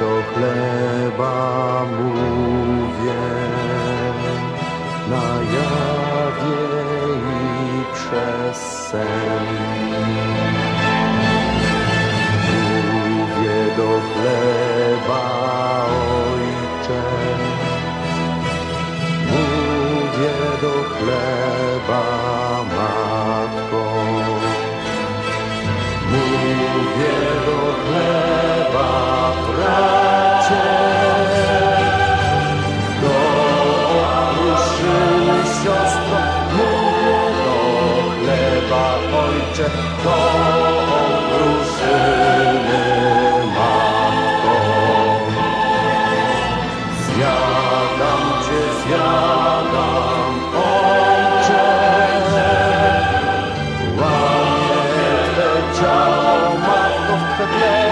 do chleba mówię na jawie i przez sen. Mówię do chleba, Ojcze, mówię do chleba, Maria. Chleba, ojcze. Do okruszyny, matko. Zjadam cię, zjadam, ojcze. Łamię.